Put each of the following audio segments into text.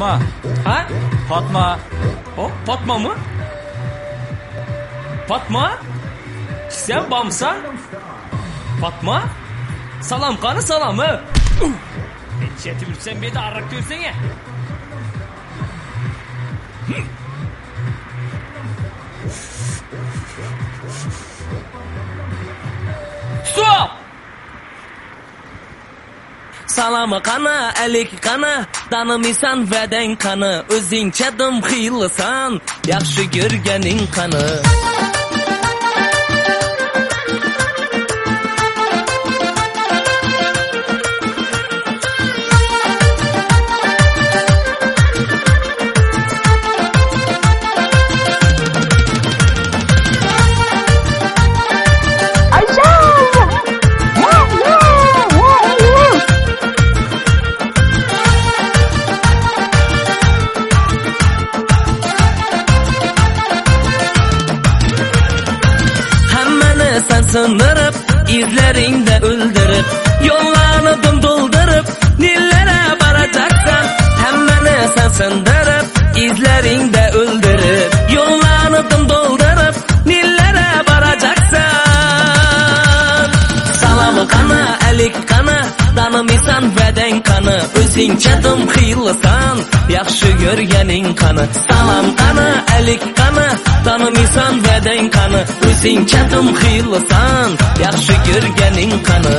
Fatma. Ha? Fatma. O Fatma mı? Fatma? Sen bamsan? Fatma? Salam kanı salamı. Ben çeti sen bir de arrak diyorsun ya. salami qani alik qani tanimisan vadang qani o'zingcha dum xiylisan yaxshi yurganing qani? sanırıp izleringden o'zingcha dim xiylasan yaxshi ko'rganing qani? Salam qani? Alik qani? Tanimaysan vadang qani? O'zingcha dim xiylasan yaxshi ko'rganing qani?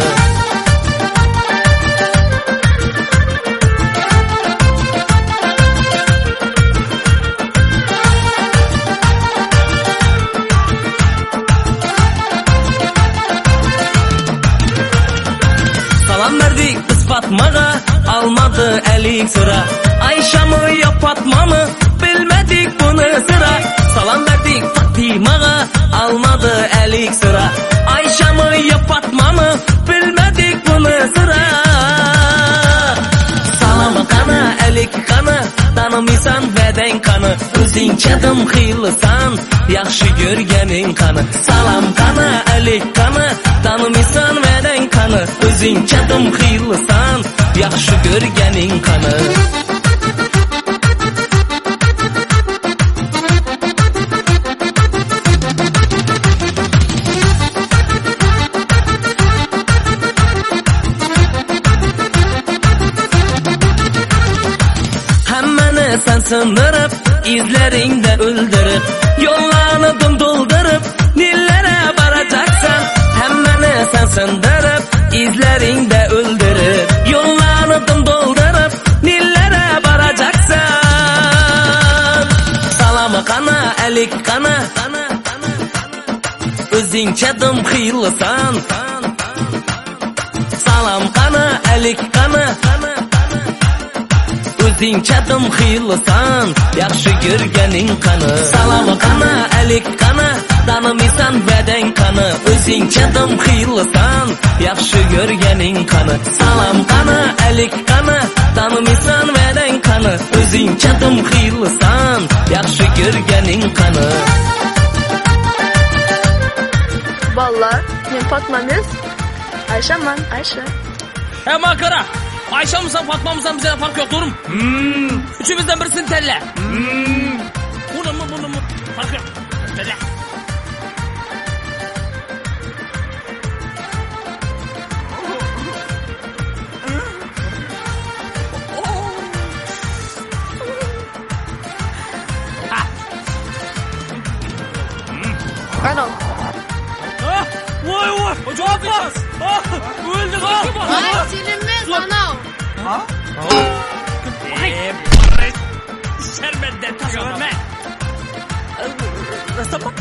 Salam Almadı elik sıra. Ayşe mı yok Fatma mı? Bilmedik bunu sıra. Salam verdik Fatima'a Almadı elik sıra. Ayşe mı yok Fatma mı? Bilmedik bunu sıra. Salamı qana, əlik qana Danımısan vədən qanı Özün çədim xiylisan Yaxşı görgənin qanı Salam qana, əlik qana Danımısan vədən qanı Özün çədim xiylisan Yaxşı görgənin qanı Həmməni sən sındırıb, izlərində öldürüb, yollarını xastalik qana o'zingcha dum xiylasan salam qana alik qana o'zingcha dum xiylasan yaxshi yurganing qani? Salam qana alik qana tanimisan badang qani? O'zingcha dum xiylasan yaxshi yurganing qani? Salam qana alik qana tanimisan qanı. Özün çədim xiylisan, yaxşı görgənin qanı. Valla ben Fatma Mes. Ayşe ben Ayşe. He makara. Ayşe mısın Fatma mısın bize fark yok doğru mu? Hmm. Üçümüzden birisini telle. Hmm. Bunu mu bunu mu? Fark yok. Telle. 快走！啊！我我我抓住了！啊！我这个，我今天没看到。啊？哎！谁没带拖鞋？哎，这什么？